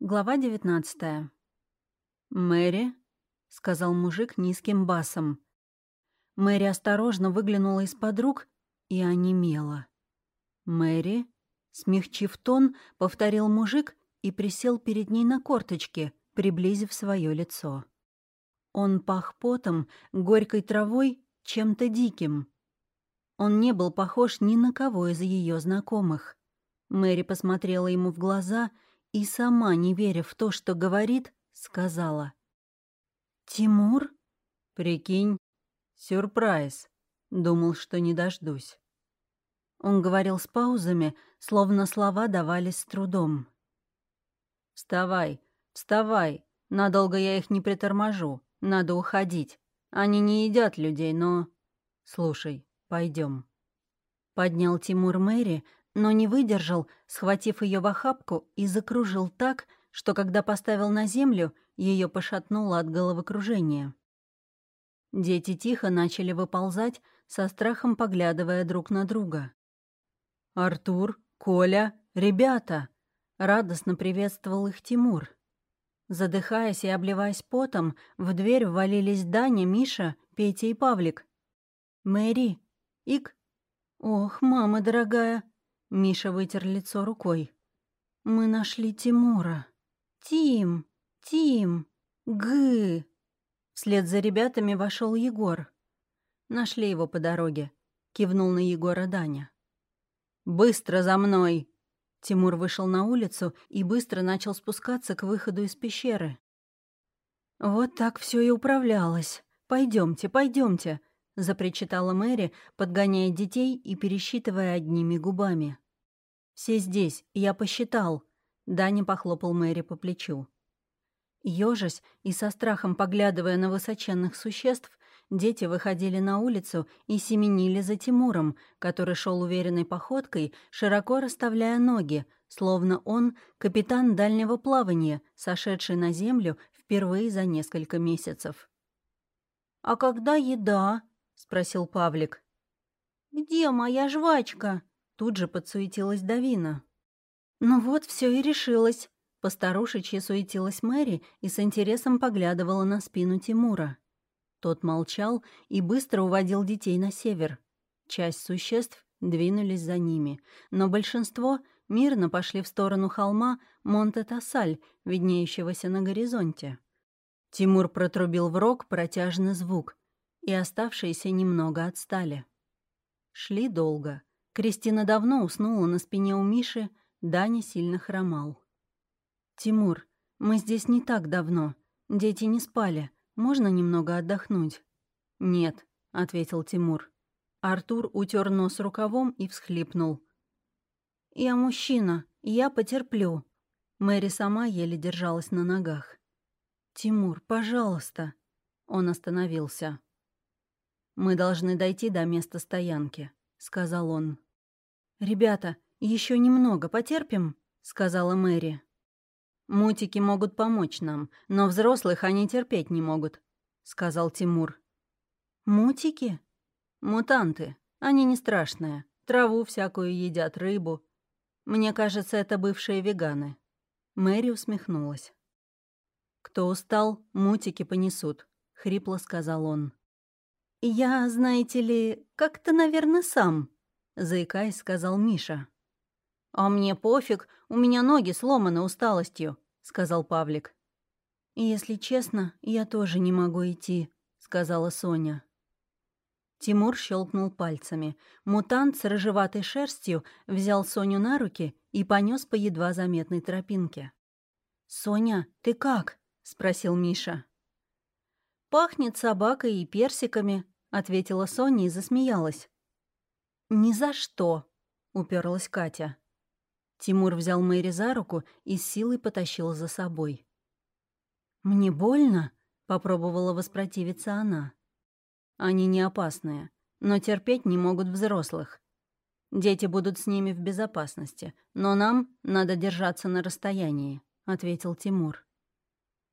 Глава девятнадцатая. «Мэри», — сказал мужик низким басом. Мэри осторожно выглянула из-под рук и онемела. «Мэри», — смягчив тон, повторил мужик и присел перед ней на корточки, приблизив свое лицо. Он пах потом, горькой травой, чем-то диким. Он не был похож ни на кого из ее знакомых. Мэри посмотрела ему в глаза — и сама, не веря в то, что говорит, сказала. «Тимур?» «Прикинь, сюрприз. Думал, что не дождусь». Он говорил с паузами, словно слова давались с трудом. «Вставай, вставай. Надолго я их не приторможу. Надо уходить. Они не едят людей, но... Слушай, пойдем. Поднял Тимур Мэри, но не выдержал, схватив ее в охапку и закружил так, что когда поставил на землю, ее пошатнуло от головокружения. Дети тихо начали выползать, со страхом поглядывая друг на друга. «Артур, Коля, ребята!» — радостно приветствовал их Тимур. Задыхаясь и обливаясь потом, в дверь ввалились Даня, Миша, Петя и Павлик. «Мэри! Ик! Ох, мама дорогая!» Миша вытер лицо рукой. «Мы нашли Тимура. Тим! Тим! Гы!» Вслед за ребятами вошел Егор. «Нашли его по дороге», — кивнул на Егора Даня. «Быстро за мной!» Тимур вышел на улицу и быстро начал спускаться к выходу из пещеры. «Вот так все и управлялось. Пойдемте, пойдемте, — запричитала Мэри, подгоняя детей и пересчитывая одними губами. «Все здесь, я посчитал», — Даня похлопал Мэри по плечу. Ёжась и со страхом поглядывая на высоченных существ, дети выходили на улицу и семенили за Тимуром, который шел уверенной походкой, широко расставляя ноги, словно он — капитан дальнего плавания, сошедший на землю впервые за несколько месяцев. «А когда еда?» — спросил Павлик. «Где моя жвачка?» — тут же подсуетилась Давина. «Ну вот, все и решилось». Постарушечья суетилась Мэри и с интересом поглядывала на спину Тимура. Тот молчал и быстро уводил детей на север. Часть существ двинулись за ними, но большинство мирно пошли в сторону холма Монте-Тассаль, виднеющегося на горизонте. Тимур протрубил в рог протяжный звук, и оставшиеся немного отстали. Шли долго. Кристина давно уснула на спине у Миши, Даня сильно хромал. «Тимур, мы здесь не так давно. Дети не спали. Можно немного отдохнуть?» «Нет», — ответил Тимур. Артур утер нос рукавом и всхлипнул. «Я мужчина, я потерплю». Мэри сама еле держалась на ногах. «Тимур, пожалуйста». Он остановился. «Мы должны дойти до места стоянки», — сказал он. «Ребята, еще немного потерпим», — сказала Мэри. «Мутики могут помочь нам, но взрослых они терпеть не могут», — сказал Тимур. «Мутики?» «Мутанты. Они не страшные. Траву всякую едят, рыбу. Мне кажется, это бывшие веганы». Мэри усмехнулась. «Кто устал, мутики понесут», — хрипло сказал он. «Я, знаете ли, как-то, наверное, сам», — заикаясь, сказал Миша. «А мне пофиг, у меня ноги сломаны усталостью», — сказал Павлик. «Если честно, я тоже не могу идти», — сказала Соня. Тимур щелкнул пальцами. Мутант с рыжеватой шерстью взял Соню на руки и понес по едва заметной тропинке. «Соня, ты как?» — спросил Миша. «Пахнет собакой и персиками», — ответила Соня и засмеялась. «Ни за что», — уперлась Катя. Тимур взял Мэри за руку и с силой потащил за собой. «Мне больно?» — попробовала воспротивиться она. «Они не опасные, но терпеть не могут взрослых. Дети будут с ними в безопасности, но нам надо держаться на расстоянии», — ответил Тимур.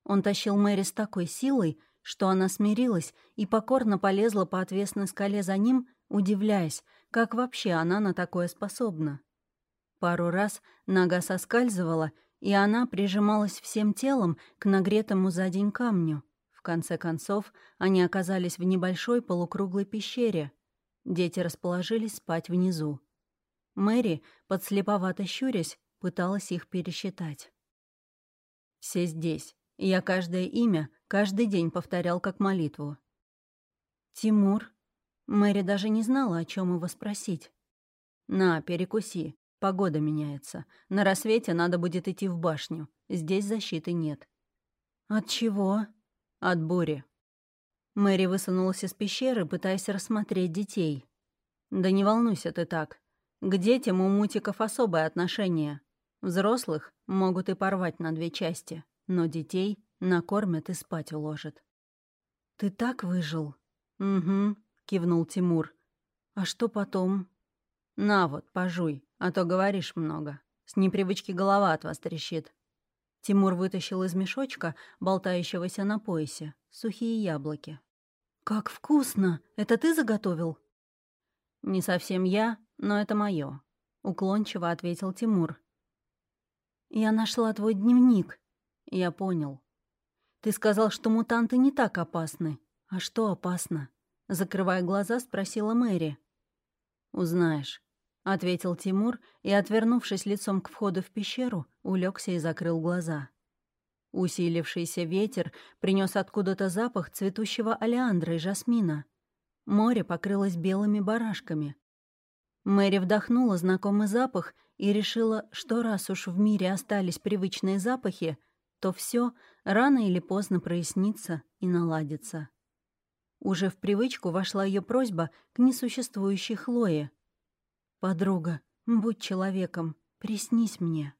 Он тащил Мэри с такой силой, что она смирилась и покорно полезла по отвесной скале за ним, удивляясь, как вообще она на такое способна. Пару раз нога соскальзывала, и она прижималась всем телом к нагретому за день камню. В конце концов, они оказались в небольшой полукруглой пещере. Дети расположились спать внизу. Мэри, подслеповато щурясь, пыталась их пересчитать. «Все здесь. Я каждое имя каждый день повторял как молитву». «Тимур?» Мэри даже не знала, о чем его спросить. «На, перекуси. Погода меняется. На рассвете надо будет идти в башню. Здесь защиты нет». «От чего?» «От бури». Мэри высунулась из пещеры, пытаясь рассмотреть детей. «Да не волнуйся ты так. К детям у мутиков особое отношение. Взрослых могут и порвать на две части, но детей накормят и спать уложат». «Ты так выжил?» «Угу», — кивнул Тимур. «А что потом?» «На вот, пожуй, а то говоришь много. С непривычки голова от вас трещит». Тимур вытащил из мешочка, болтающегося на поясе, сухие яблоки. «Как вкусно! Это ты заготовил?» «Не совсем я, но это моё», — уклончиво ответил Тимур. «Я нашла твой дневник». «Я понял. Ты сказал, что мутанты не так опасны. А что опасно?» Закрывая глаза, спросила Мэри. «Узнаешь», — ответил Тимур и, отвернувшись лицом к входу в пещеру, улегся и закрыл глаза. Усилившийся ветер принес откуда-то запах цветущего олеандра и жасмина. Море покрылось белыми барашками. Мэри вдохнула знакомый запах и решила, что раз уж в мире остались привычные запахи, то все рано или поздно прояснится и наладится. Уже в привычку вошла ее просьба к несуществующей Хлое. «Подруга, будь человеком, приснись мне».